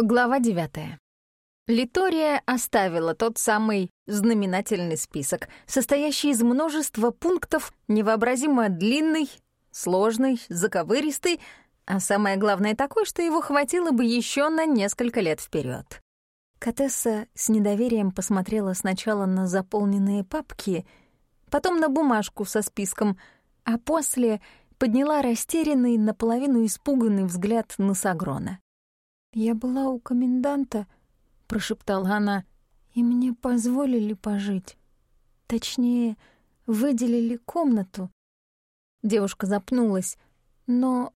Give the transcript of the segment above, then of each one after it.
Глава девятая. Литория оставила тот самый знаменательный список, состоящий из множества пунктов, невообразимо длинный, сложный, заковыристый, а самое главное такой, что его хватило бы еще на несколько лет вперед. Катесса с недоверием посмотрела сначала на заполненные папки, потом на бумажку со списком, а после подняла растерянный, наполовину испуганный взгляд на Сагрона. «Я была у коменданта», — прошептала она, — «и мне позволили пожить. Точнее, выделили комнату». Девушка запнулась, но...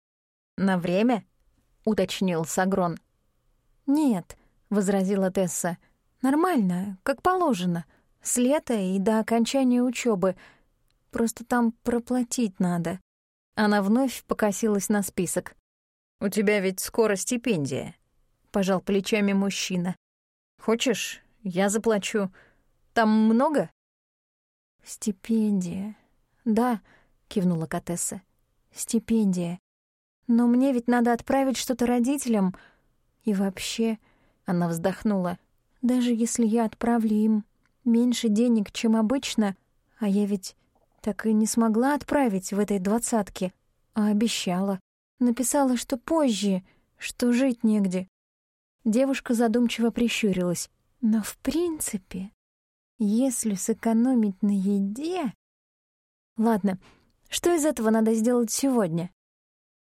«На время?» — уточнил Сагрон. «Нет», — возразила Тесса, — «нормально, как положено, с лета и до окончания учебы. Просто там проплатить надо». Она вновь покосилась на список. «У тебя ведь скоро стипендия», пожал плечами мужчина. Хочешь, я заплачу. Там много? Стипендия. Да, кивнула Катесса. Стипендия. Но мне ведь надо отправить что-то родителям. И вообще, она вздохнула. Даже если я отправлю им меньше денег, чем обычно, а я ведь так и не смогла отправить в этой двадцатке, а обещала. Написала, что позже, что жить негде. Девушка задумчиво прищурилась. Но в принципе, если сэкономить на еде... Ладно, что из этого надо сделать сегодня?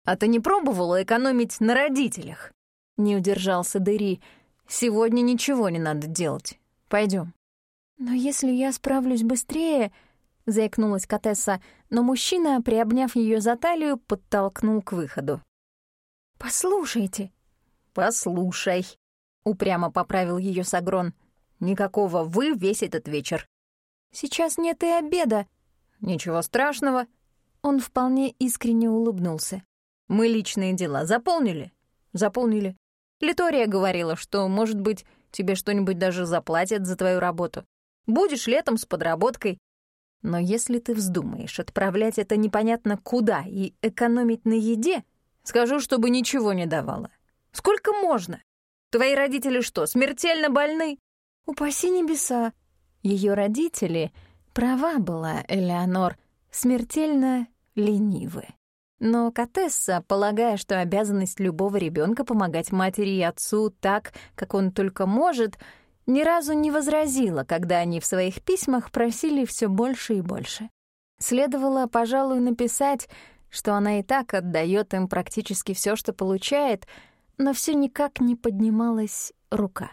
А ты не пробовала экономить на родителях? Не удержался Дэри. Сегодня ничего не надо делать. Пойдем. Но если я справлюсь быстрее, заикнулась Катесса, но мужчина, приобняв ее за талию, подтолкнул к выходу. «Послушайте», «Послушай», — упрямо поправил ее Сагрон. «Никакого «вы» весь этот вечер». «Сейчас нет и обеда». «Ничего страшного». Он вполне искренне улыбнулся. «Мы личные дела заполнили?» «Заполнили. Литория говорила, что, может быть, тебе что-нибудь даже заплатят за твою работу. Будешь летом с подработкой. Но если ты вздумаешь отправлять это непонятно куда и экономить на еде, скажу, чтобы ничего не давала. Сколько можно? Твои родители что, смертельно больны? Упаси небеса. Ее родители, права была Элеонор, смертельно ленивы. Но Катесса, полагая, что обязанность любого ребенка помогать матери и отцу так, как он только может, ни разу не возразила, когда они в своих письмах просили все больше и больше. Следовало, пожалуй, написать, что она и так отдает им практически все, что получает — но все никак не поднималась рука.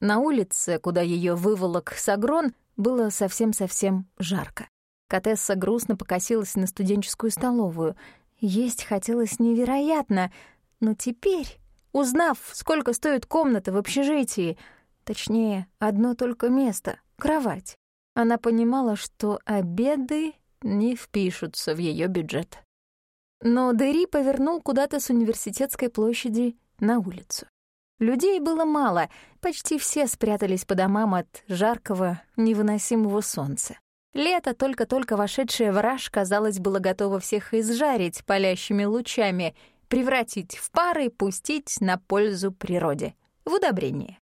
На улице, куда ее выволок Сагрон, было совсем-совсем жарко. Катесса грустно покосилась на студенческую столовую. Есть хотелось невероятно, но теперь, узнав, сколько стоит комната в общежитии, точнее, одно только место — кровать, она понимала, что обеды не впишутся в ее бюджет. Но Дэри повернул куда-то с университетской площади на улицу. Людей было мало, почти все спрятались по домам от жаркого, невыносимого солнца. Лето, только-только вошедшее в раж, казалось, было готово всех изжарить палящими лучами, превратить в пары и пустить на пользу природе, в удобрение.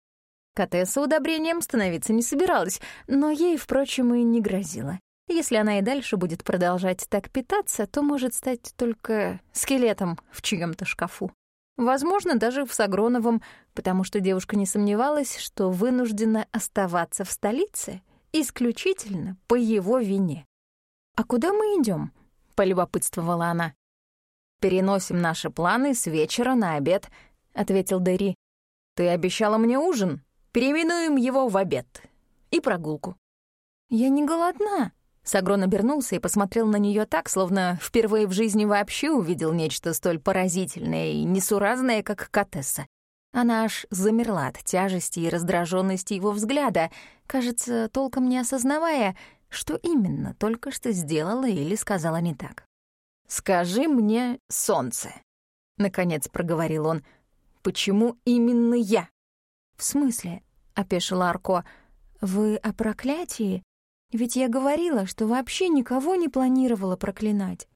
Катесса удобрением становиться не собиралась, но ей, впрочем, и не грозило. Если она и дальше будет продолжать так питаться, то может стать только скелетом в чьем-то шкафу. Возможно, даже в Сагроновом, потому что девушка не сомневалась, что вынуждена оставаться в столице исключительно по его вине. «А куда мы идем? полюбопытствовала она. «Переносим наши планы с вечера на обед», — ответил Дэри. «Ты обещала мне ужин. Переименуем его в обед. И прогулку». «Я не голодна», Сагрон обернулся и посмотрел на нее так, словно впервые в жизни вообще увидел нечто столь поразительное и несуразное, как Катесса. Она аж замерла от тяжести и раздраженности его взгляда, кажется, толком не осознавая, что именно только что сделала или сказала не так. «Скажи мне, солнце», — наконец проговорил он, — «почему именно я?» «В смысле?» — опешила Арко. «Вы о проклятии?» Ведь я говорила, что вообще никого не планировала проклинать.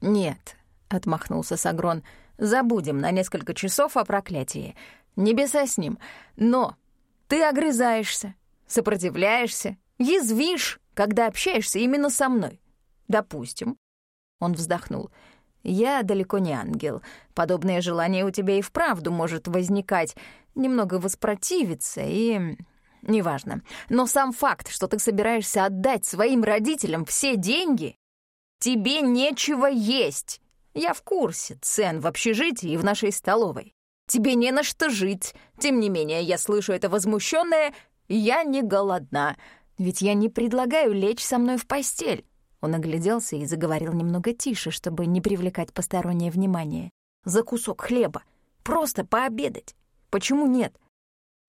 «Нет», — отмахнулся Сагрон, — «забудем на несколько часов о проклятии. Небеса с ним. Но ты огрызаешься, сопротивляешься, язвишь, когда общаешься именно со мной. Допустим. Он вздохнул. Я далеко не ангел. Подобное желание у тебя и вправду может возникать. Немного воспротивиться и... Неважно. Но сам факт, что ты собираешься отдать своим родителям все деньги... Тебе нечего есть. Я в курсе цен в общежитии и в нашей столовой. Тебе не на что жить. Тем не менее, я слышу это возмущенное «я не голодна». Ведь я не предлагаю лечь со мной в постель. Он огляделся и заговорил немного тише, чтобы не привлекать постороннее внимание. «За кусок хлеба. Просто пообедать. Почему нет?»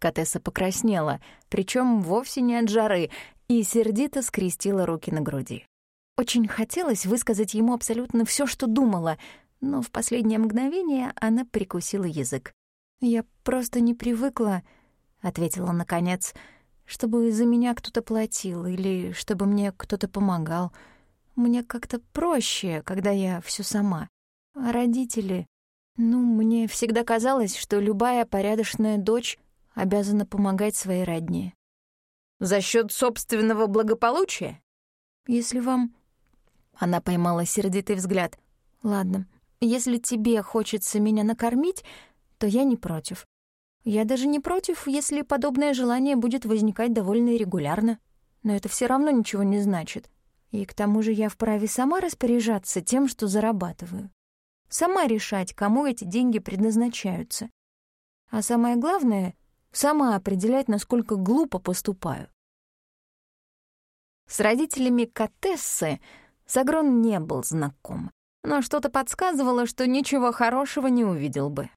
Катесса покраснела, причем вовсе не от жары, и сердито скрестила руки на груди. Очень хотелось высказать ему абсолютно все, что думала, но в последнее мгновение она прикусила язык. «Я просто не привыкла», — ответила наконец, «чтобы за меня кто-то платил или чтобы мне кто-то помогал». Мне как-то проще, когда я все сама. А родители... Ну, мне всегда казалось, что любая порядочная дочь обязана помогать своей родне. За счет собственного благополучия? Если вам... Она поймала сердитый взгляд. Ладно, если тебе хочется меня накормить, то я не против. Я даже не против, если подобное желание будет возникать довольно регулярно. Но это все равно ничего не значит. И к тому же я вправе сама распоряжаться тем, что зарабатываю. Сама решать, кому эти деньги предназначаются. А самое главное — сама определять, насколько глупо поступаю. С родителями Катессы Сагрон не был знаком, но что-то подсказывало, что ничего хорошего не увидел бы.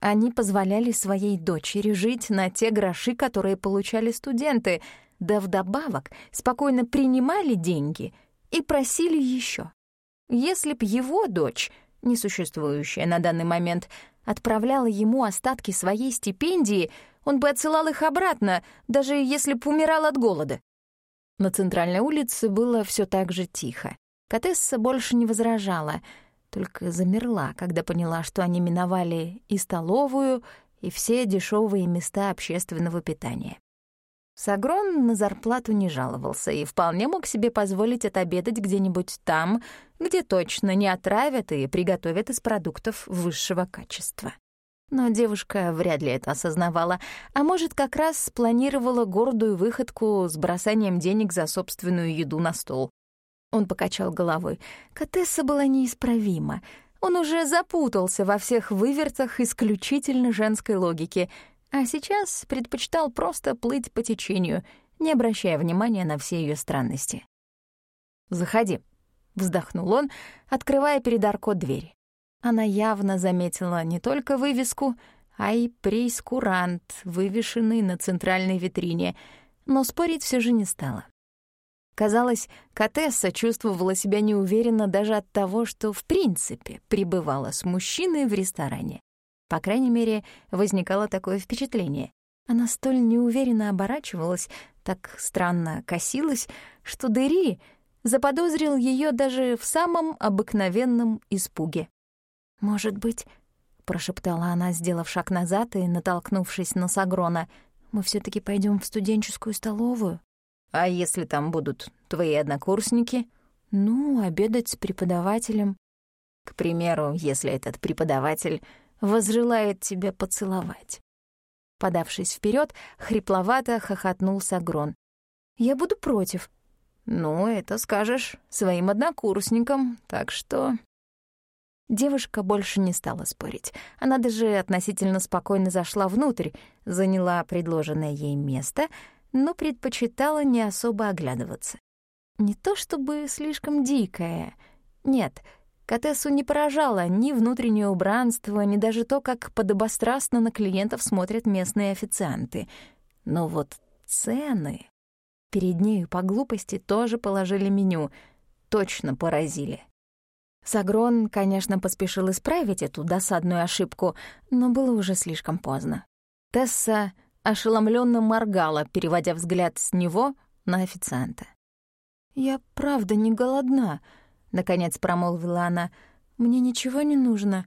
Они позволяли своей дочери жить на те гроши, которые получали студенты, да вдобавок спокойно принимали деньги и просили еще. Если б его дочь, несуществующая на данный момент, отправляла ему остатки своей стипендии, он бы отсылал их обратно, даже если б умирал от голода. На центральной улице было все так же тихо. Катесса больше не возражала, только замерла, когда поняла, что они миновали и столовую, и все дешевые места общественного питания. Сагрон на зарплату не жаловался и вполне мог себе позволить отобедать где-нибудь там, где точно не отравят и приготовят из продуктов высшего качества. Но девушка вряд ли это осознавала, а может, как раз спланировала гордую выходку с бросанием денег за собственную еду на стол. Он покачал головой. Катесса была неисправима. Он уже запутался во всех вывертах исключительно женской логики — а сейчас предпочитал просто плыть по течению, не обращая внимания на все ее странности. «Заходи», — вздохнул он, открывая перед Арко дверь. Она явно заметила не только вывеску, а и прейскурант, вывешенный на центральной витрине, но спорить все же не стала. Казалось, Катесса чувствовала себя неуверенно даже от того, что в принципе пребывала с мужчиной в ресторане. По крайней мере, возникало такое впечатление. Она столь неуверенно оборачивалась, так странно косилась, что Дери заподозрил ее даже в самом обыкновенном испуге. «Может быть», — прошептала она, сделав шаг назад и натолкнувшись на Сагрона, «мы все таки пойдем в студенческую столовую?» «А если там будут твои однокурсники?» «Ну, обедать с преподавателем». «К примеру, если этот преподаватель возжелает тебя поцеловать. Подавшись вперед, хрипловато хохотнул Сагрон. «Я буду против». «Ну, это скажешь своим однокурсникам, так что...» Девушка больше не стала спорить. Она даже относительно спокойно зашла внутрь, заняла предложенное ей место, но предпочитала не особо оглядываться. Не то чтобы слишком дикая. Нет, Катессу не поражало ни внутреннее убранство, ни даже то, как подобострастно на клиентов смотрят местные официанты. Но вот цены... Перед нею по глупости тоже положили меню. Точно поразили. Сагрон, конечно, поспешил исправить эту досадную ошибку, но было уже слишком поздно. Тесса ошеломленно моргала, переводя взгляд с него на официанта. «Я правда не голодна», наконец промолвила она. Мне ничего не нужно,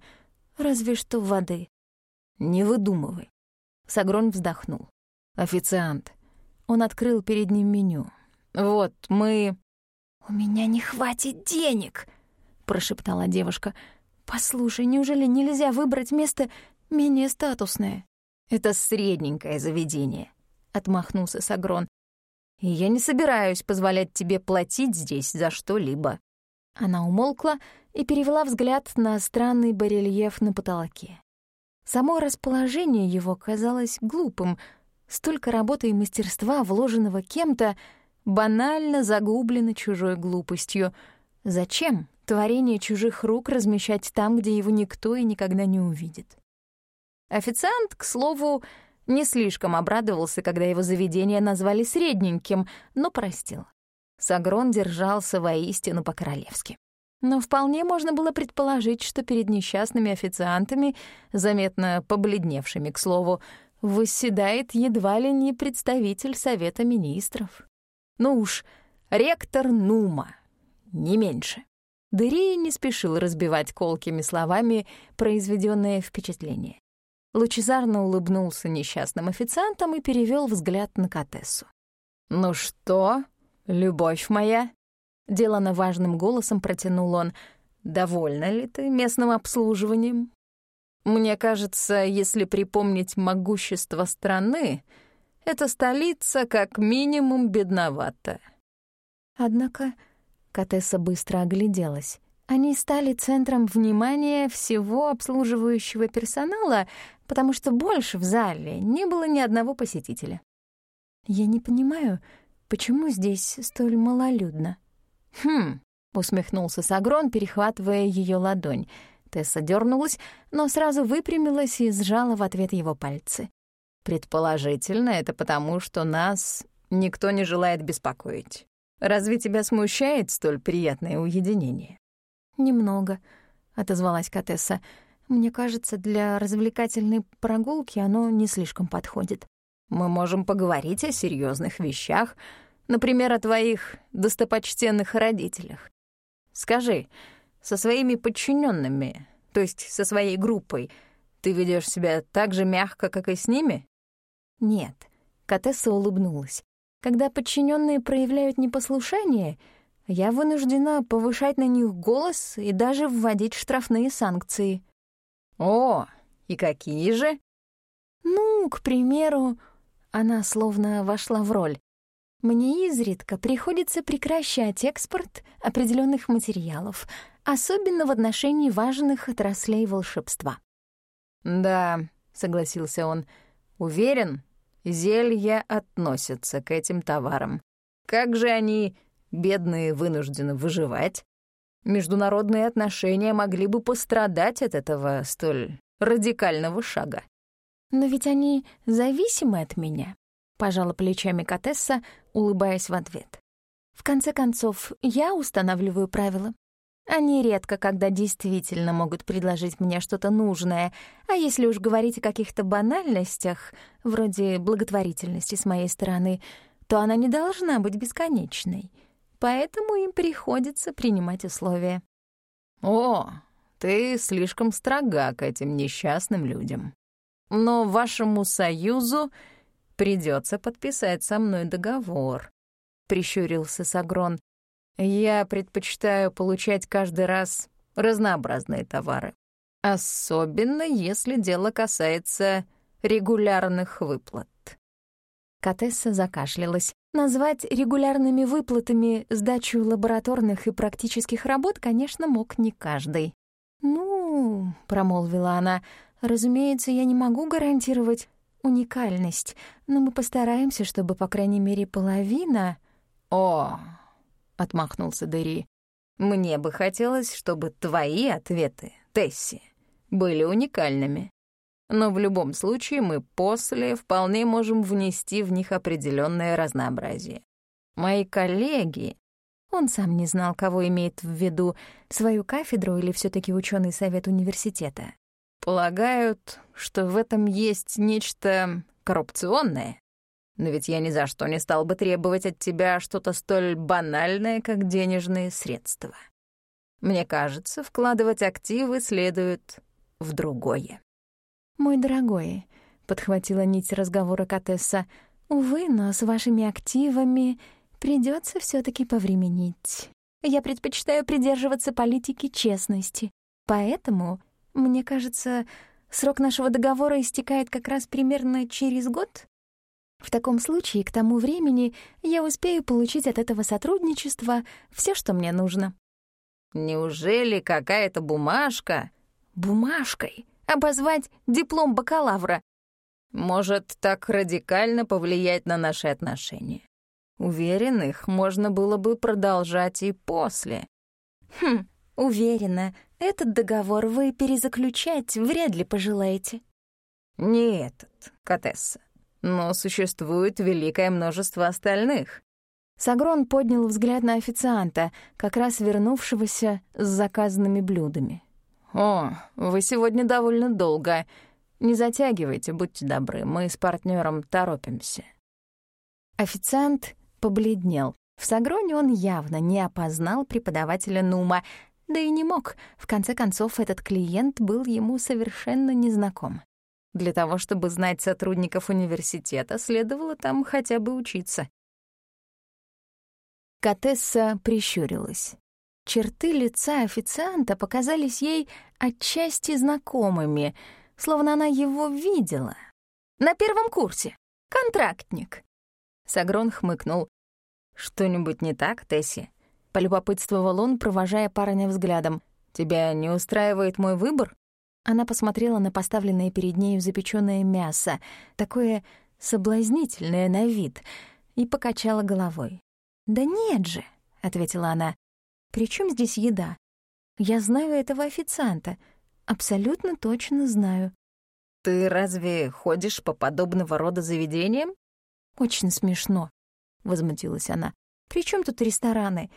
разве что воды. Не выдумывай. Сагрон вздохнул. «Официант». Он открыл перед ним меню. «Вот, мы...» «У меня не хватит денег», — прошептала девушка. «Послушай, неужели нельзя выбрать место менее статусное?» «Это средненькое заведение», — отмахнулся Сагрон. «И я не собираюсь позволять тебе платить здесь за что-либо». Она умолкла и перевела взгляд на странный барельеф на потолке. Само расположение его казалось глупым. Столько работы и мастерства, вложенного кем-то, банально загублено чужой глупостью. Зачем творение чужих рук размещать там, где его никто и никогда не увидит? Официант, к слову, не слишком обрадовался, когда его заведение назвали средненьким, но простил. Сагрон держался воистину по-королевски. Но вполне можно было предположить, что перед несчастными официантами, заметно побледневшими, к слову, восседает едва ли не представитель Совета Министров. Ну уж, ректор Нума, не меньше. Дерия не спешил разбивать колкими словами произведенное впечатление. Лучезарно улыбнулся несчастным официантам и перевел взгляд на Катессу. «Ну что, любовь моя?» Делано важным голосом протянул он. «Довольна ли ты местным обслуживанием? Мне кажется, если припомнить могущество страны, эта столица как минимум бедновата». Однако Катесса быстро огляделась. Они стали центром внимания всего обслуживающего персонала, потому что больше в зале не было ни одного посетителя. «Я не понимаю, почему здесь столь малолюдно?» «Хм», — усмехнулся Сагрон, перехватывая ее ладонь. Тесса дернулась, но сразу выпрямилась и сжала в ответ его пальцы. «Предположительно, это потому, что нас никто не желает беспокоить. Разве тебя смущает столь приятное уединение?» «Немного», — отозвалась Катесса. «Мне кажется, для развлекательной прогулки оно не слишком подходит. Мы можем поговорить о серьезных вещах, Например, о твоих достопочтенных родителях. Скажи, со своими подчиненными, то есть со своей группой, ты ведешь себя так же мягко, как и с ними? Нет. Катесса улыбнулась. Когда подчиненные проявляют непослушание, я вынуждена повышать на них голос и даже вводить штрафные санкции. О, и какие же? Ну, к примеру, она словно вошла в роль. Мне изредка приходится прекращать экспорт определенных материалов, особенно в отношении важных отраслей волшебства. «Да», — согласился он, — «уверен, зелья относятся к этим товарам. Как же они, бедные, вынуждены выживать? Международные отношения могли бы пострадать от этого столь радикального шага. Но ведь они зависимы от меня. Пожала плечами Катесса, улыбаясь в ответ. В конце концов, я устанавливаю правила. Они редко когда действительно могут предложить мне что-то нужное, а если уж говорить о каких-то банальностях, вроде благотворительности с моей стороны, то она не должна быть бесконечной. Поэтому им приходится принимать условия. «О, ты слишком строга к этим несчастным людям. Но вашему союзу придется подписать со мной договор», — прищурился Сагрон. «Я предпочитаю получать каждый раз разнообразные товары, особенно если дело касается регулярных выплат». Катесса закашлялась. Назвать регулярными выплатами сдачу лабораторных и практических работ, конечно, мог не каждый. «Ну, — промолвила она, — разумеется, я не могу гарантировать уникальность, но мы постараемся, чтобы, по крайней мере, половина...» «О!» — отмахнулся Дерри. «Мне бы хотелось, чтобы твои ответы, Тесси, были уникальными. Но в любом случае мы после вполне можем внести в них определенное разнообразие. Мои коллеги...» Он сам не знал, кого имеет в виду, свою кафедру или все таки ученый совет университета. Полагают, что в этом есть нечто коррупционное. Но ведь я ни за что не стал бы требовать от тебя что-то столь банальное, как денежные средства. Мне кажется, вкладывать активы следует в другое. Мой дорогой, — подхватила нить разговора Катесса. «Увы, но с вашими активами придется все таки повременить. Я предпочитаю придерживаться политики честности. Поэтому, мне кажется, срок нашего договора истекает как раз примерно через год. В таком случае, к тому времени я успею получить от этого сотрудничества все, что мне нужно». «Неужели какая-то бумажка?» «Бумажкой? Обозвать диплом бакалавра?» «Может так радикально повлиять на наши отношения?» Уверен, их можно было бы продолжать и после. Хм, уверена, этот договор вы перезаключать вряд ли пожелаете. Не этот, Катесса. Но существует великое множество остальных. Сагрон поднял взгляд на официанта, как раз вернувшегося с заказанными блюдами. «О, вы сегодня довольно долго. Не затягивайте, будьте добры, мы с партнером торопимся». Официант побледнел. В Сагроне он явно не опознал преподавателя Нума, да и не мог. В конце концов, этот клиент был ему совершенно незнаком. Для того, чтобы знать сотрудников университета, следовало там хотя бы учиться. Катесса прищурилась. Черты лица официанта показались ей отчасти знакомыми, словно она его видела. На первом курсе. Контрактник. Сагрон хмыкнул. «Что-нибудь не так, Тесси?» — полюбопытствовал он, провожая парня взглядом. «Тебя не устраивает мой выбор?» Она посмотрела на поставленное перед нею запечённое мясо, такое соблазнительное на вид, и покачала головой. «Да нет же», — ответила она. «При чем здесь еда? Я знаю этого официанта. Абсолютно точно знаю». «Ты разве ходишь по подобного рода заведениям?» «Очень смешно», — возмутилась она. «При чем тут рестораны?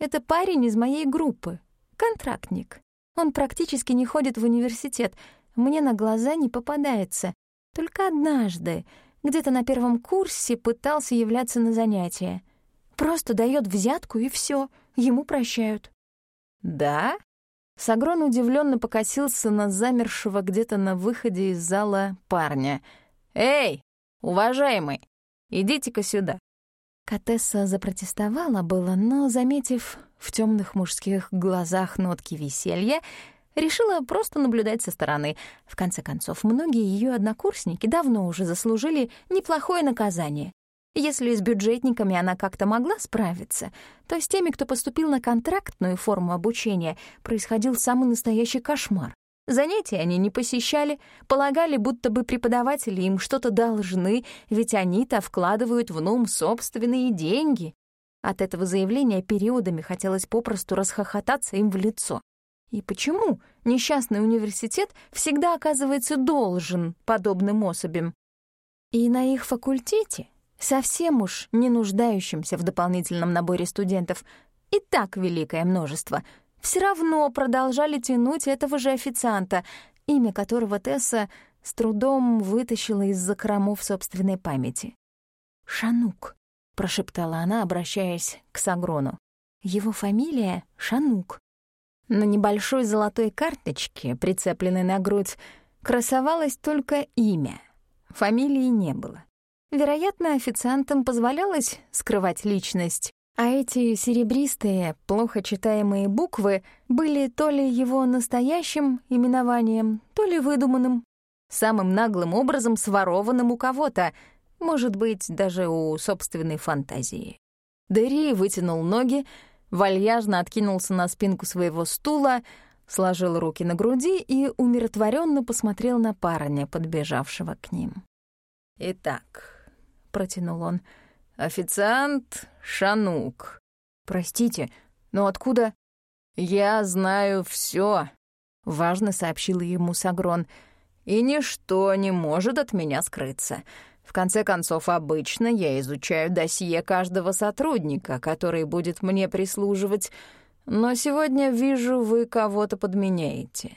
Это парень из моей группы, контрактник. Он практически не ходит в университет, мне на глаза не попадается. Только однажды, где-то на первом курсе, пытался являться на занятия. Просто дает взятку, и все, ему прощают». «Да?» Сагрон удивленно покосился на замершего где-то на выходе из зала парня. «Эй, уважаемый, идите-ка сюда». Катесса запротестовала было, но, заметив в темных мужских глазах нотки веселья, решила просто наблюдать со стороны. В конце концов, многие ее однокурсники давно уже заслужили неплохое наказание. Если с бюджетниками она как-то могла справиться, то с теми, кто поступил на контрактную форму обучения, происходил самый настоящий кошмар. Занятия они не посещали, полагали, будто бы преподаватели им что-то должны, ведь они-то вкладывают в НУМ собственные деньги. От этого заявления периодами хотелось попросту расхохотаться им в лицо. И почему несчастный университет всегда оказывается должен подобным особям? И на их факультете, совсем уж не нуждающимся в дополнительном наборе студентов, и так великое множество — все равно продолжали тянуть этого же официанта, имя которого Тесса с трудом вытащила из закромов собственной памяти. «Шанук», — прошептала она, обращаясь к Сагрону. «Его фамилия — Шанук». На небольшой золотой карточке, прицепленной на грудь, красовалось только имя. Фамилии не было. Вероятно, официантам позволялось скрывать личность, а эти серебристые, плохо читаемые буквы были то ли его настоящим именованием, то ли выдуманным, самым наглым образом сворованным у кого-то, может быть, даже у собственной фантазии. Дерри вытянул ноги, вальяжно откинулся на спинку своего стула, сложил руки на груди и умиротворенно посмотрел на парня, подбежавшего к ним. «Итак», — протянул он, — Официант Шанук. Простите, но откуда? Я знаю все, важно сообщил ему Сагрон. И ничто не может от меня скрыться. В конце концов, обычно я изучаю досье каждого сотрудника, который будет мне прислуживать, но сегодня вижу, вы кого-то подменяете.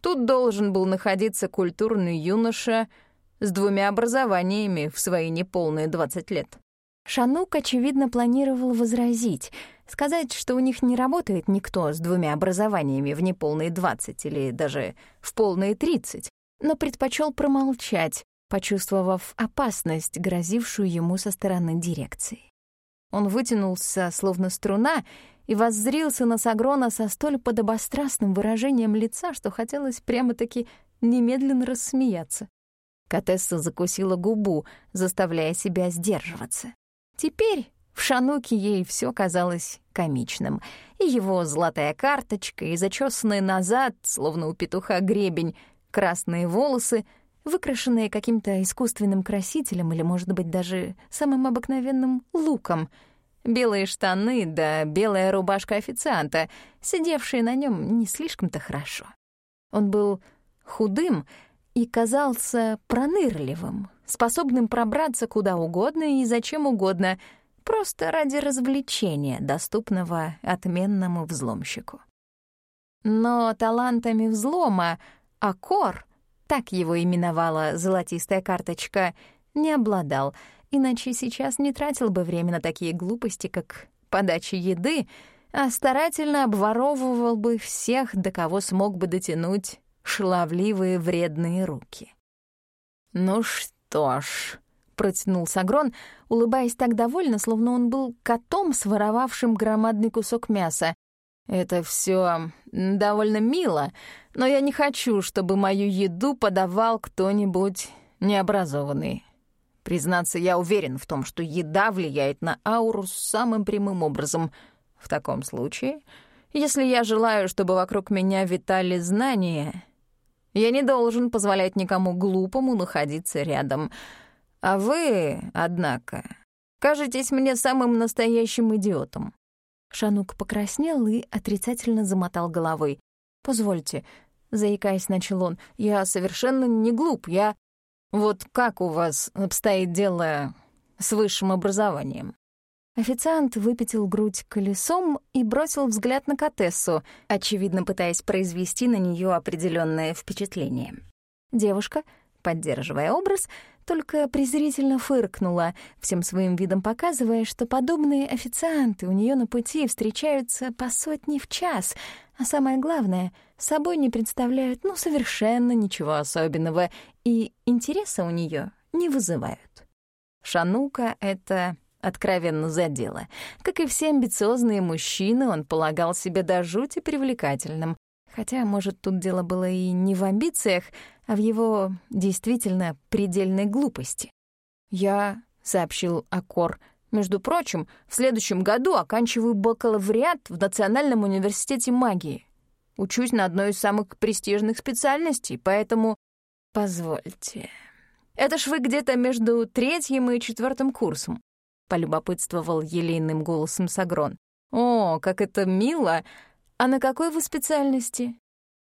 Тут должен был находиться культурный юноша — с двумя образованиями в свои неполные 20 лет. Шанук, очевидно, планировал возразить, сказать, что у них не работает никто с двумя образованиями в неполные 20 или даже в полные 30, но предпочел промолчать, почувствовав опасность, грозившую ему со стороны дирекции. Он вытянулся, словно струна, и воззрился на Сагрона со столь подобострастным выражением лица, что хотелось прямо-таки немедленно рассмеяться. Катесса закусила губу, заставляя себя сдерживаться. Теперь в Шануке ей все казалось комичным. И его золотая карточка, и зачесанные назад, словно у петуха гребень, красные волосы, выкрашенные каким-то искусственным красителем или, может быть, даже самым обыкновенным луком — Белые штаны да белая рубашка официанта, сидевшие на нем не слишком-то хорошо. Он был худым и казался пронырливым, способным пробраться куда угодно и зачем угодно, просто ради развлечения, доступного отменному взломщику. Но талантами взлома Акор, так его именовала золотистая карточка, не обладал — иначе сейчас не тратил бы время на такие глупости, как подача еды, а старательно обворовывал бы всех, до кого смог бы дотянуть шлавливые вредные руки. «Ну что ж», — протянул Сагрон, улыбаясь так довольно, словно он был котом, своровавшим громадный кусок мяса. «Это все довольно мило, но я не хочу, чтобы мою еду подавал кто-нибудь необразованный. Признаться, я уверен в том, что еда влияет на ауру самым прямым образом. В таком случае, если я желаю, чтобы вокруг меня витали знания, я не должен позволять никому глупому находиться рядом. А вы, однако, кажетесь мне самым настоящим идиотом». Шанук покраснел и отрицательно замотал головой. «Позвольте», — заикаясь, начал он, — «я совершенно не глуп, я...» Вот как у вас обстоит дело с высшим образованием?» Официант выпятил грудь колесом и бросил взгляд на Катессу, очевидно пытаясь произвести на нее определенное впечатление. Девушка, поддерживая образ, только презрительно фыркнула, всем своим видом показывая, что подобные официанты у нее на пути встречаются по сотни в час, а самое главное, собой не представляют ну совершенно ничего особенного и интереса у нее не вызывают. Шанука это откровенно задело. Как и все амбициозные мужчины, он полагал себя до жути привлекательным. Хотя, может, тут дело было и не в амбициях, а в его действительно предельной глупости. «Я», — сообщил Акор, — «между прочим, в следующем году оканчиваю бакалавриат в Национальном университете магии. Учусь на одной из самых престижных специальностей, поэтому «Позвольте, это ж вы где-то между третьим и четвертым курсом», — полюбопытствовал елейным голосом Сагрон. «О, как это мило! А на какой вы специальности?»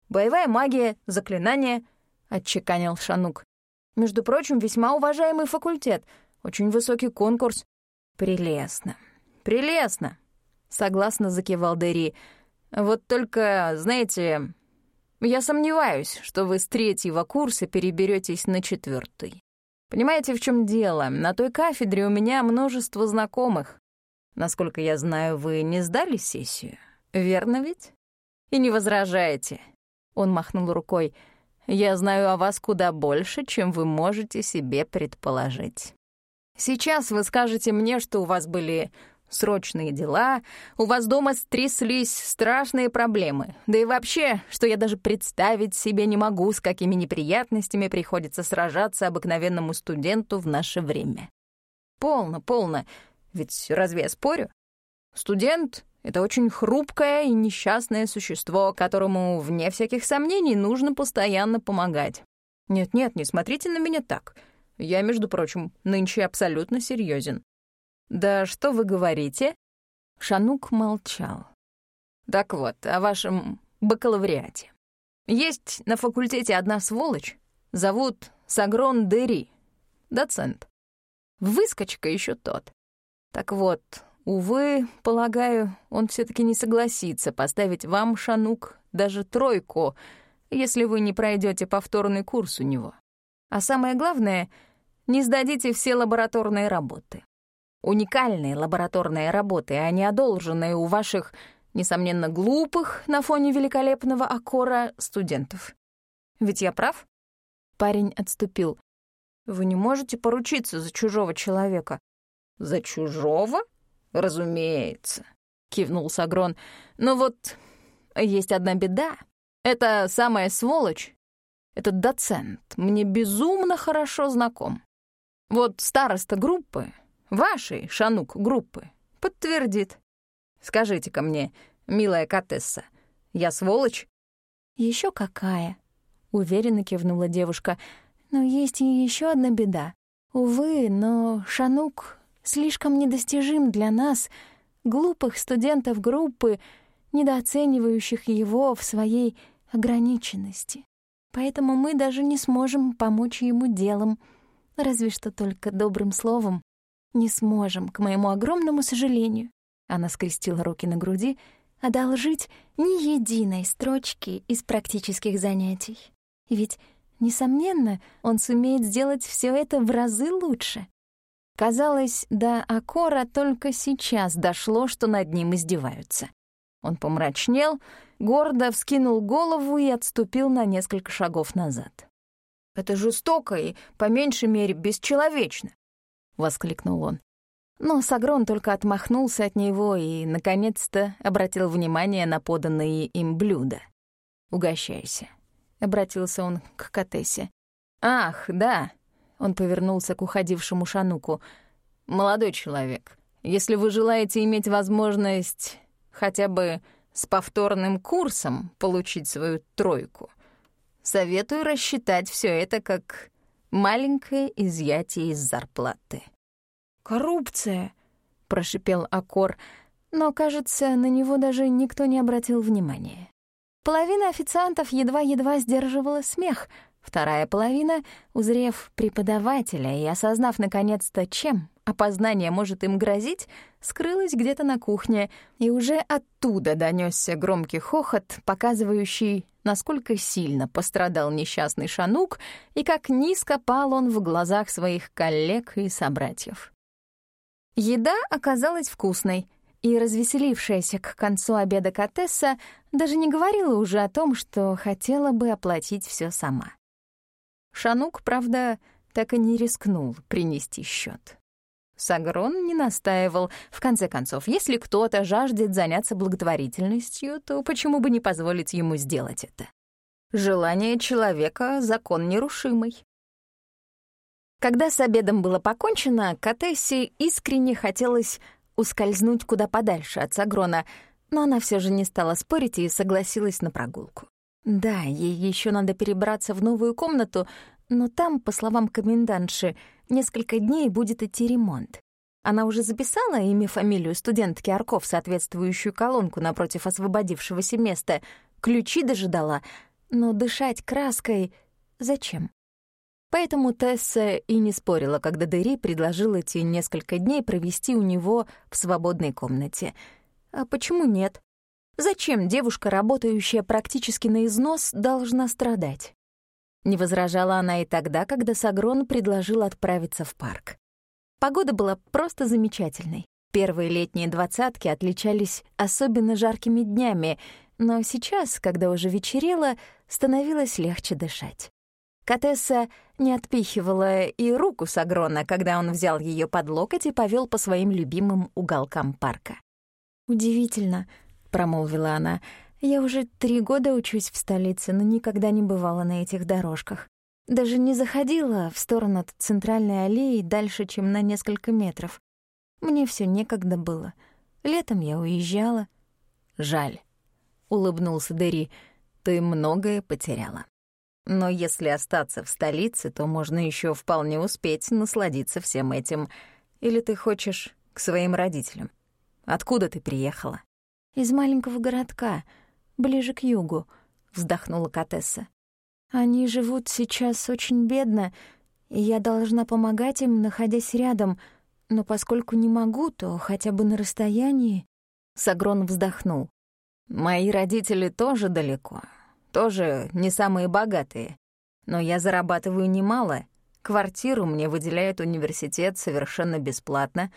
«Боевая магия, заклинания», — отчеканил Шанук. «Между прочим, весьма уважаемый факультет, очень высокий конкурс». «Прелестно, прелестно», — согласно закивал Дерри. «Вот только, знаете, я сомневаюсь, что вы с третьего курса переберетесь на четвертый. Понимаете, в чем дело? На той кафедре у меня множество знакомых. Насколько я знаю, вы не сдали сессию, верно ведь? И не возражаете. Он махнул рукой. Я знаю о вас куда больше, чем вы можете себе предположить. Сейчас вы скажете мне, что у вас были срочные дела, у вас дома стряслись страшные проблемы. Да и вообще, что я даже представить себе не могу, с какими неприятностями приходится сражаться обыкновенному студенту в наше время. Полно, полно. Ведь разве я спорю? Студент — это очень хрупкое и несчастное существо, которому, вне всяких сомнений, нужно постоянно помогать. Нет-нет, не смотрите на меня так. Я, между прочим, нынче абсолютно серьезен. «Да что вы говорите?» Шанук молчал. «Так вот, о вашем бакалавриате. Есть на факультете одна сволочь, зовут Сагрон Дери, доцент. Выскочка еще тот. Так вот, увы, полагаю, он все таки не согласится поставить вам, Шанук, даже тройку, если вы не пройдете повторный курс у него. А самое главное, не сдадите все лабораторные работы. Уникальные лабораторные работы, а не одолженные у ваших, несомненно, глупых на фоне великолепного аккора студентов. Ведь я прав? Парень отступил. Вы не можете поручиться за чужого человека. За чужого? Разумеется, кивнул Сагрон. Но вот есть одна беда. Это самая сволочь, этот доцент, мне безумно хорошо знаком. Вот староста группы, вашей, Шанук, группы, подтвердит. Скажите-ка мне, милая Катесса, я сволочь? Еще какая, уверенно кивнула девушка. Но есть и еще одна беда. Увы, но Шанук слишком недостижим для нас, глупых студентов группы, недооценивающих его в своей ограниченности. Поэтому мы даже не сможем помочь ему делом, разве что только добрым словом. Не сможем, к моему огромному сожалению. Она скрестила руки на груди, одолжить ни единой строчки из практических занятий. Ведь, несомненно, он сумеет сделать все это в разы лучше. Казалось, до Акора только сейчас дошло, что над ним издеваются. Он помрачнел, гордо вскинул голову и отступил на несколько шагов назад. «Это жестоко и, по меньшей мере, бесчеловечно!» — воскликнул он. Но Сагрон только отмахнулся от него и, наконец-то, обратил внимание на поданные им блюда. «Угощайся», — обратился он к Катессе. «Ах, да», — он повернулся к уходившему Шануку. «Молодой человек, если вы желаете иметь возможность хотя бы с повторным курсом получить свою тройку, советую рассчитать все это как маленькое изъятие из зарплаты. «Коррупция!» — прошипел Акор, но, кажется, на него даже никто не обратил внимания. Половина официантов едва-едва сдерживала смех, вторая половина, узрев преподавателя и осознав наконец-то, чем опознание может им грозить, скрылась где-то на кухне, и уже оттуда донесся громкий хохот, показывающий, насколько сильно пострадал несчастный Шанук и как низко пал он в глазах своих коллег и собратьев. Еда оказалась вкусной, и развеселившаяся к концу обеда Катесса даже не говорила уже о том, что хотела бы оплатить все сама. Шанук, правда, так и не рискнул принести счет. Сагрон не настаивал. В конце концов, если кто-то жаждет заняться благотворительностью, то почему бы не позволить ему сделать это? Желание человека — закон нерушимый. Когда с обедом было покончено, Катессе искренне хотелось ускользнуть куда подальше от Сагрона, но она все же не стала спорить и согласилась на прогулку. Да, ей еще надо перебраться в новую комнату, но там, по словам комендантши, несколько дней будет идти ремонт. Она уже записала имя, фамилию студентки Арков, соответствующую колонку напротив освободившегося места, ключи дожидала, но дышать краской зачем? Поэтому Тесса и не спорила, когда Дери предложил эти несколько дней провести у него в свободной комнате. А почему нет? Зачем девушка, работающая практически на износ, должна страдать? Не возражала она и тогда, когда Сагрон предложил отправиться в парк. Погода была просто замечательной. Первые летние двадцатки отличались особенно жаркими днями, но сейчас, когда уже вечерело, становилось легче дышать. Катесса не отпихивала и руку Сагрона, когда он взял ее под локоть и повел по своим любимым уголкам парка. «Удивительно», — промолвила она, — я уже три года учусь в столице, но никогда не бывала на этих дорожках. Даже не заходила в сторону от центральной аллеи дальше, чем на несколько метров. Мне все некогда было. Летом я уезжала. Жаль, — улыбнулся Дери, — ты многое потеряла. Но если остаться в столице, то можно еще вполне успеть насладиться всем этим. Или ты хочешь к своим родителям? Откуда ты приехала? Из маленького городка — ближе к югу», — вздохнула Катесса. «Они живут сейчас очень бедно, и я должна помогать им, находясь рядом, но поскольку не могу, то хотя бы на расстоянии...» Сагрон вздохнул. «Мои родители тоже далеко, тоже не самые богатые, но я зарабатываю немало, квартиру мне выделяет университет совершенно бесплатно,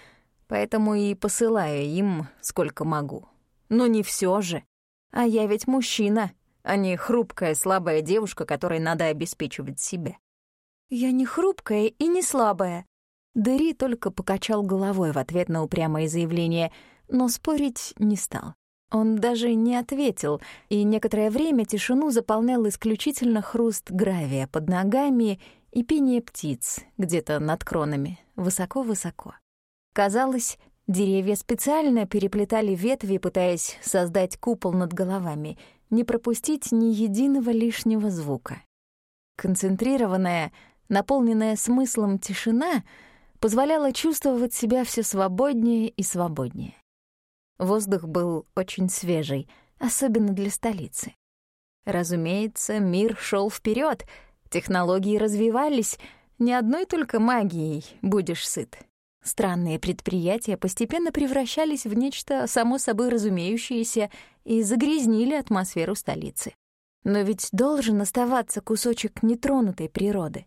поэтому и посылаю им сколько могу. Но не все же. А я ведь мужчина, а не хрупкая, слабая девушка, которой надо обеспечивать себя. «Я не хрупкая и не слабая». Дери только покачал головой в ответ на упрямое заявление, но спорить не стал. Он даже не ответил, и некоторое время тишину заполнял исключительно хруст гравия под ногами и пение птиц где-то над кронами, высоко-высоко. Казалось, деревья специально переплетали ветви, пытаясь создать купол над головами, не пропустить ни единого лишнего звука. Концентрированная, наполненная смыслом тишина позволяла чувствовать себя все свободнее и свободнее. Воздух был очень свежий, особенно для столицы. Разумеется, мир шел вперед, технологии развивались, ни одной только магией будешь сыт. Странные предприятия постепенно превращались в нечто само собой разумеющееся и загрязнили атмосферу столицы. Но ведь должен оставаться кусочек нетронутой природы.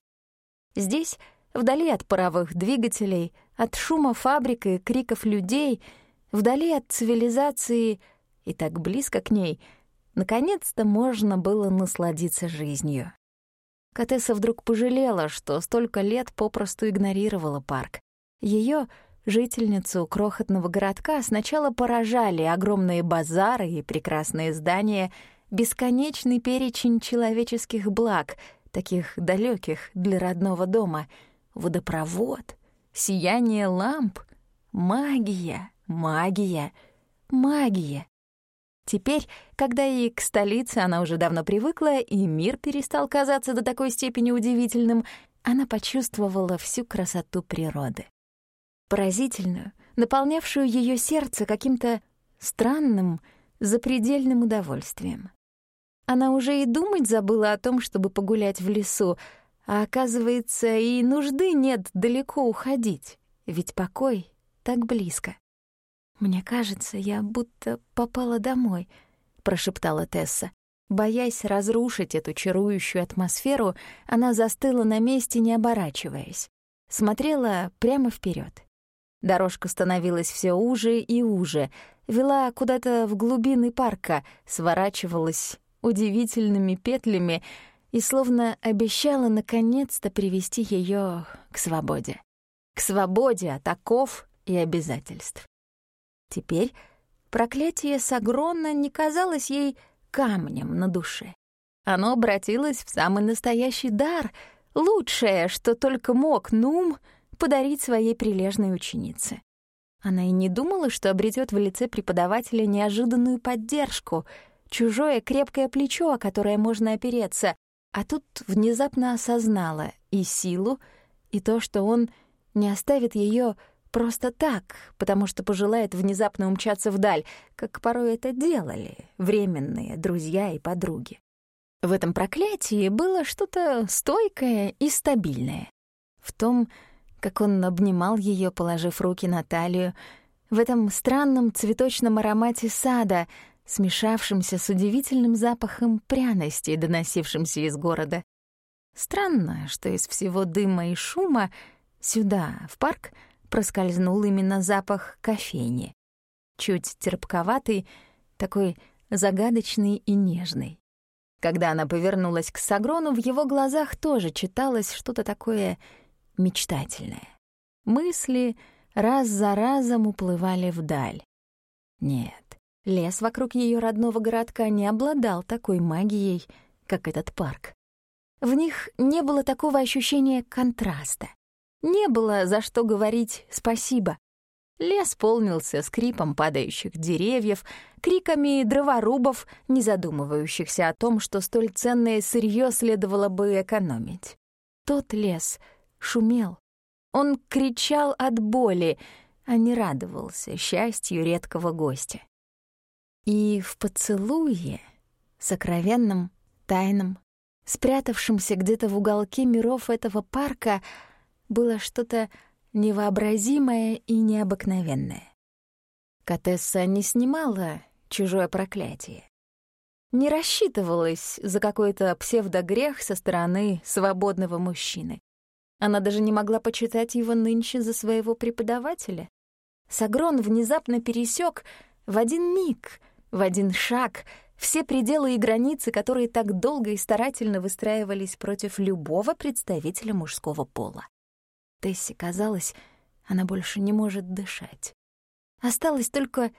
Здесь, вдали от паровых двигателей, от шума фабрик и криков людей — вдали от цивилизации и так близко к ней, наконец-то можно было насладиться жизнью. Катесса вдруг пожалела, что столько лет попросту игнорировала парк. Ее, жительницу крохотного городка, сначала поражали огромные базары и прекрасные здания, бесконечный перечень человеческих благ, таких далеких для родного дома, водопровод, сияние ламп, магия. Магия. Магия. Теперь, когда и к столице она уже давно привыкла, и мир перестал казаться до такой степени удивительным, она почувствовала всю красоту природы. Поразительную, наполнявшую ее сердце каким-то странным, запредельным удовольствием. Она уже и думать забыла о том, чтобы погулять в лесу, а оказывается, и нужды нет далеко уходить, ведь покой так близко. «Мне кажется, я будто попала домой», — прошептала Тесса. Боясь разрушить эту чарующую атмосферу, она застыла на месте, не оборачиваясь. Смотрела прямо вперед. Дорожка становилась все уже и уже, вела куда-то в глубины парка, сворачивалась удивительными петлями и словно обещала наконец-то привести ее к свободе. К свободе от оков и обязательств. Теперь проклятие Сагрона не казалось ей камнем на душе. Оно обратилось в самый настоящий дар, лучшее, что только мог Нум подарить своей прилежной ученице. Она и не думала, что обретет в лице преподавателя неожиданную поддержку, чужое крепкое плечо, о которое можно опереться, а тут внезапно осознала и силу, и то, что он не оставит ее Просто так, потому что пожелает внезапно умчаться вдаль, как порой это делали временные друзья и подруги. В этом проклятии было что-то стойкое и стабильное. В том, как он обнимал ее, положив руки на талию, в этом странном цветочном аромате сада, смешавшемся с удивительным запахом пряностей, доносившимся из города. Странно, что из всего дыма и шума сюда, в парк, проскользнул именно запах кофейни. Чуть терпковатый, такой загадочный и нежный. Когда она повернулась к Сагрону, в его глазах тоже читалось что-то такое мечтательное. Мысли раз за разом уплывали вдаль. Нет, лес вокруг ее родного городка не обладал такой магией, как этот парк. В них не было такого ощущения контраста. Не было за что говорить спасибо. Лес полнился скрипом падающих деревьев, криками дроворубов, не задумывающихся о том, что столь ценное сырье следовало бы экономить. Тот лес шумел. Он кричал от боли, а не радовался счастью редкого гостя. И в поцелуе, сокровенном, тайном, спрятавшемся где-то в уголке миров этого парка, было что-то невообразимое и необыкновенное. Катесса не снимала чужое проклятие. Не рассчитывалась за какой-то псевдогрех со стороны свободного мужчины. Она даже не могла почитать его нынче за своего преподавателя. Сагрон внезапно пересек в один миг, в один шаг все пределы и границы, которые так долго и старательно выстраивались против любого представителя мужского пола. Тессе казалось, она больше не может дышать. Осталось только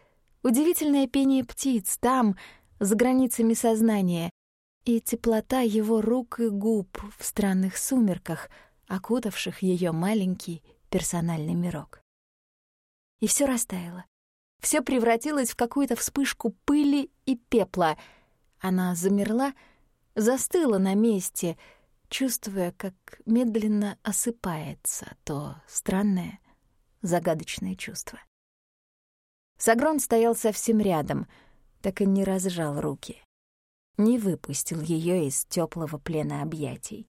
удивительное пение птиц там, за границами сознания, и теплота его рук и губ в странных сумерках, окутавших ее маленький персональный мирок. И все растаяло. Все превратилось в какую-то вспышку пыли и пепла. Она замерла, застыла на месте, чувствуя, как медленно осыпается то странное, загадочное чувство. Сагрон стоял совсем рядом, так и не разжал руки. Не выпустил ее из теплого плена объятий.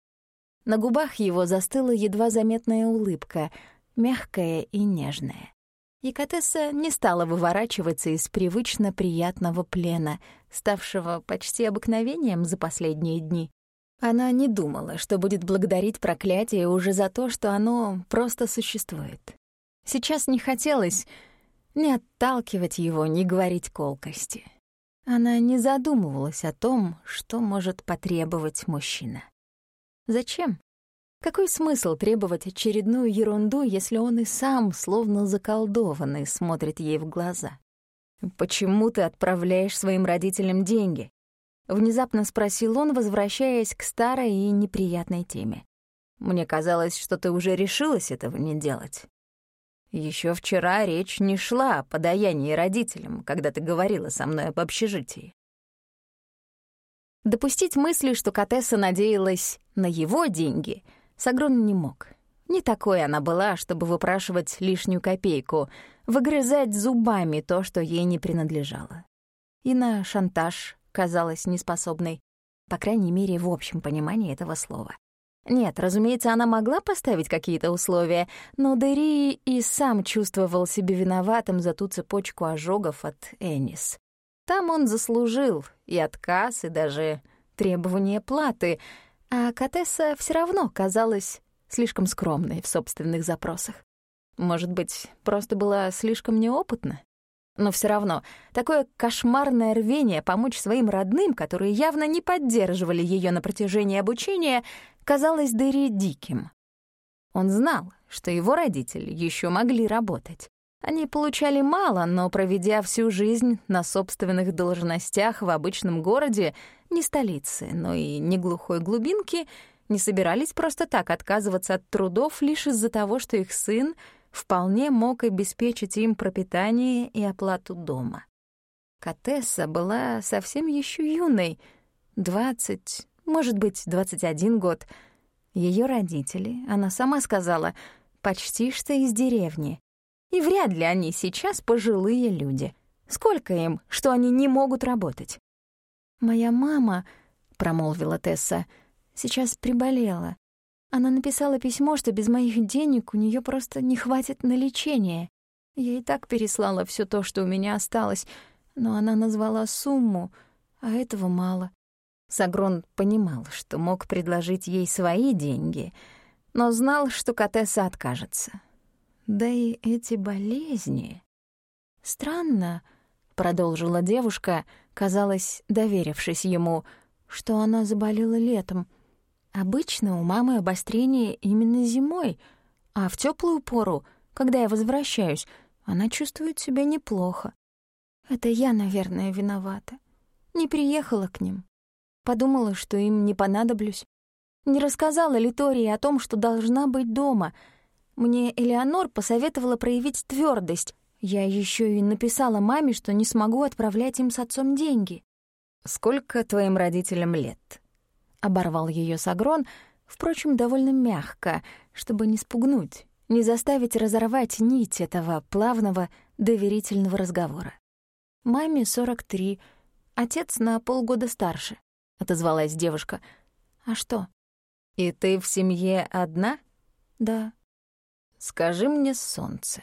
На губах его застыла едва заметная улыбка, мягкая и нежная. Екатесса не стала выворачиваться из привычно приятного плена, ставшего почти обыкновением за последние дни. Она не думала, что будет благодарить проклятие уже за то, что оно просто существует. Сейчас не хотелось ни отталкивать его, ни говорить колкости. Она не задумывалась о том, что может потребовать мужчина. Зачем? Какой смысл требовать очередную ерунду, если он и сам, словно заколдованный, смотрит ей в глаза? «Почему ты отправляешь своим родителям деньги?» Внезапно спросил он, возвращаясь к старой и неприятной теме. «Мне казалось, что ты уже решилась этого не делать». Еще вчера речь не шла о подаянии родителям, когда ты говорила со мной об общежитии. Допустить мысли, что Катесса надеялась на его деньги, Сагрон не мог. Не такой она была, чтобы выпрашивать лишнюю копейку, выгрызать зубами то, что ей не принадлежало. И на шантаж казалась неспособной, по крайней мере, в общем понимании этого слова. Нет, разумеется, она могла поставить какие-то условия, но Дерри и сам чувствовал себя виноватым за ту цепочку ожогов от Энис. Там он заслужил и отказ, и даже требование платы, а Катесса все равно казалась слишком скромной в собственных запросах. Может быть, просто была слишком неопытна? Но все равно, такое кошмарное рвение помочь своим родным, которые явно не поддерживали ее на протяжении обучения, казалось Дерри диким. Он знал, что его родители еще могли работать. Они получали мало, но, проведя всю жизнь на собственных должностях в обычном городе, не столице, но и не глухой глубинке, не собирались просто так отказываться от трудов лишь из-за того, что их сын вполне мог обеспечить им пропитание и оплату дома. Катесса была совсем еще юной, двадцать, может быть, двадцать один год. Ее родители, она сама сказала, почти что из деревни. И вряд ли они сейчас пожилые люди. Сколько им, что они не могут работать? «Моя мама», — промолвила Тесса, — «сейчас приболела. Она написала письмо, что без моих денег у нее просто не хватит на лечение. Я и так переслала все то, что у меня осталось, но она назвала сумму, а этого мало. Сагрон понимал, что мог предложить ей свои деньги, но знал, что Катесса откажется. Да и эти болезни... Странно, — продолжила девушка, казалось, доверившись ему, что она заболела летом — Обычно у мамы обострение именно зимой, а в теплую пору, когда я возвращаюсь, она чувствует себя неплохо. Это я, наверное, виновата. Не приехала к ним. Подумала, что им не понадоблюсь. Не рассказала Литории о том, что должна быть дома. Мне Элеонор посоветовала проявить твердость. Я еще и написала маме, что не смогу отправлять им с отцом деньги. «Сколько твоим родителям лет?» оборвал ее Сагрон, впрочем, довольно мягко, чтобы не спугнуть, не заставить разорвать нить этого плавного, доверительного разговора. «Маме 43, отец на полгода старше», — отозвалась девушка. «А что?» «И ты в семье одна?» «Да». «Скажи мне, солнце».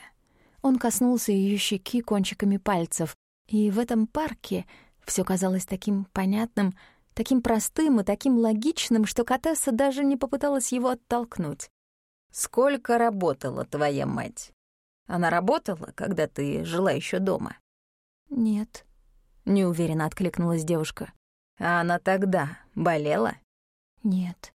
Он коснулся ее щеки кончиками пальцев, и в этом парке все казалось таким понятным, таким простым и таким логичным, что Катесса даже не попыталась его оттолкнуть. «Сколько работала твоя мать? Она работала, когда ты жила еще дома?» «Нет». — неуверенно откликнулась девушка. «А она тогда болела?» «Нет».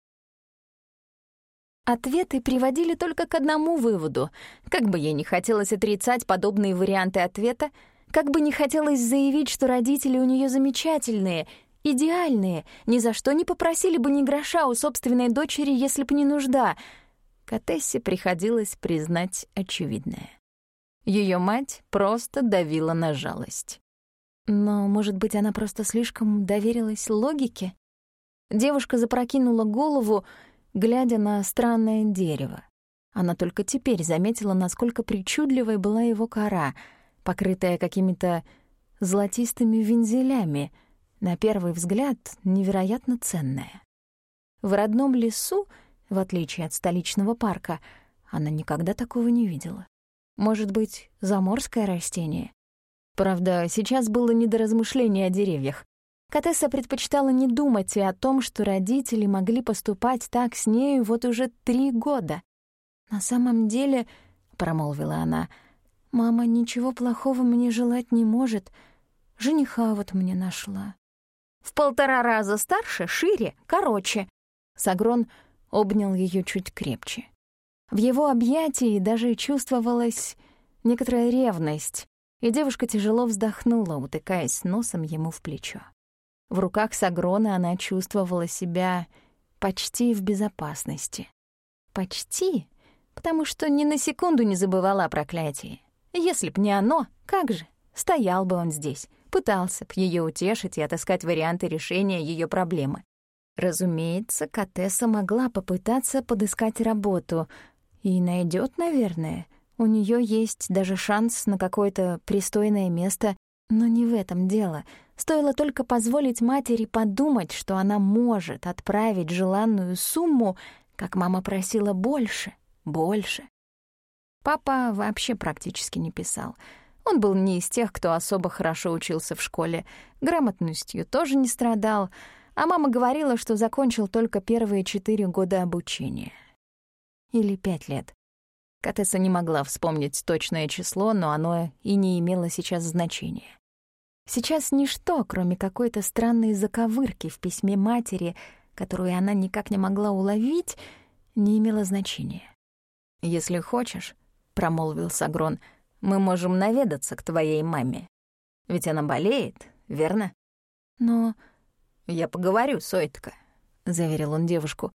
Ответы приводили только к одному выводу. Как бы ей не хотелось отрицать подобные варианты ответа, как бы не хотелось заявить, что родители у нее замечательные, идеальные, ни за что не попросили бы ни гроша у собственной дочери, если б не нужда. Катессе приходилось признать очевидное. Ее мать просто давила на жалость. Но, может быть, она просто слишком доверилась логике? Девушка запрокинула голову, глядя на странное дерево. Она только теперь заметила, насколько причудливой была его кора, покрытая какими-то золотистыми вензелями, на первый взгляд невероятно ценная. В родном лесу, в отличие от столичного парка, она никогда такого не видела. Может быть, заморское растение? Правда, сейчас было не до размышлений о деревьях. Катесса предпочитала не думать и о том, что родители могли поступать так с нею вот уже три года. «На самом деле», — промолвила она, — «мама ничего плохого мне желать не может. Жениха вот мне нашла». «В полтора раза старше, шире, короче». Сагрон обнял ее чуть крепче. В его объятии даже чувствовалась некоторая ревность, и девушка тяжело вздохнула, утыкаясь носом ему в плечо. В руках Сагрона она чувствовала себя почти в безопасности. Почти, потому что ни на секунду не забывала о проклятии. Если б не оно, как же, стоял бы он здесь, пытался б ее утешить и отыскать варианты решения ее проблемы. Разумеется, Катесса могла попытаться подыскать работу, и найдет, наверное, у нее есть даже шанс на какое-то пристойное место, но не в этом дело. Стоило только позволить матери подумать, что она может отправить желанную сумму, как мама просила больше, больше. Папа вообще практически не писал. Он был не из тех, кто особо хорошо учился в школе, грамотностью тоже не страдал, а мама говорила, что закончил только первые четыре года обучения. Или пять лет. Катесса не могла вспомнить точное число, но оно и не имело сейчас значения. Сейчас ничто, кроме какой-то странной заковырки в письме матери, которую она никак не могла уловить, не имело значения. «Если хочешь», — промолвил Сагрон, — «мы можем наведаться к твоей маме. Ведь она болеет, верно?» «Но...» «Я поговорю, Сойтка», — заверил он девушку.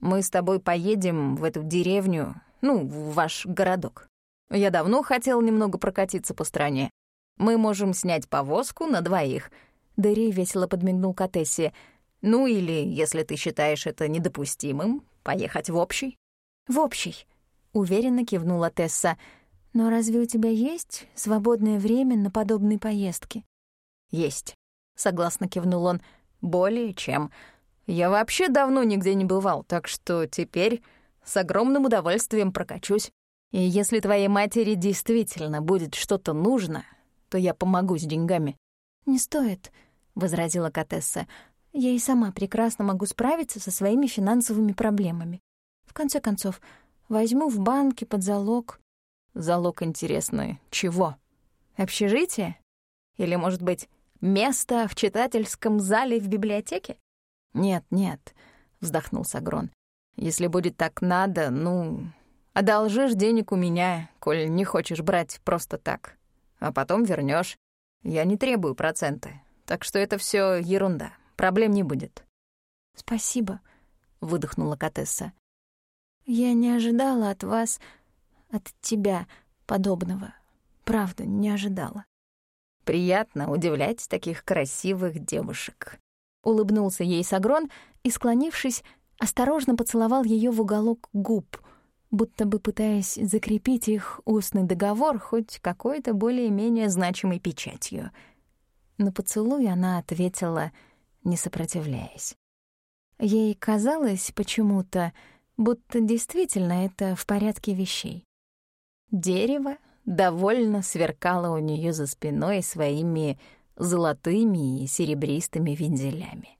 «Мы с тобой поедем в эту деревню, ну, в ваш городок. Я давно хотел немного прокатиться по стране. Мы можем снять повозку на двоих». Дерри весело подмигнул Катессе. «Ну или, если ты считаешь это недопустимым, поехать в общий?» «В общий», — уверенно кивнула Тесса. «Но разве у тебя есть свободное время на подобные поездки?» «Есть», — согласно кивнул он. «Более чем. Я вообще давно нигде не бывал, так что теперь с огромным удовольствием прокачусь. И если твоей матери действительно будет что-то нужно, то я помогу с деньгами». «Не стоит», — возразила Катесса. «Я и сама прекрасно могу справиться со своими финансовыми проблемами. В конце концов, возьму в банке под залог». «Залог, интересно, чего? Общежитие? Или, может быть, место в читательском зале в библиотеке?» «Нет, нет», — вздохнул Сагрон. Если будет так надо, ну, одолжишь денег у меня, коль не хочешь брать просто так. А потом вернешь. Я не требую проценты. Так что это все ерунда. Проблем не будет. «Спасибо», — выдохнула Катесса. «Я не ожидала от вас, от тебя подобного. Правда, не ожидала». «Приятно удивлять таких красивых девушек», — улыбнулся ей Сагрон и, склонившись, осторожно поцеловал ее в уголок губ, будто бы пытаясь закрепить их устный договор хоть какой-то более-менее значимой печатью. На поцелуй она ответила, не сопротивляясь. Ей казалось почему-то, будто действительно это в порядке вещей. Дерево довольно сверкало у нее за спиной своими золотыми и серебристыми вензелями.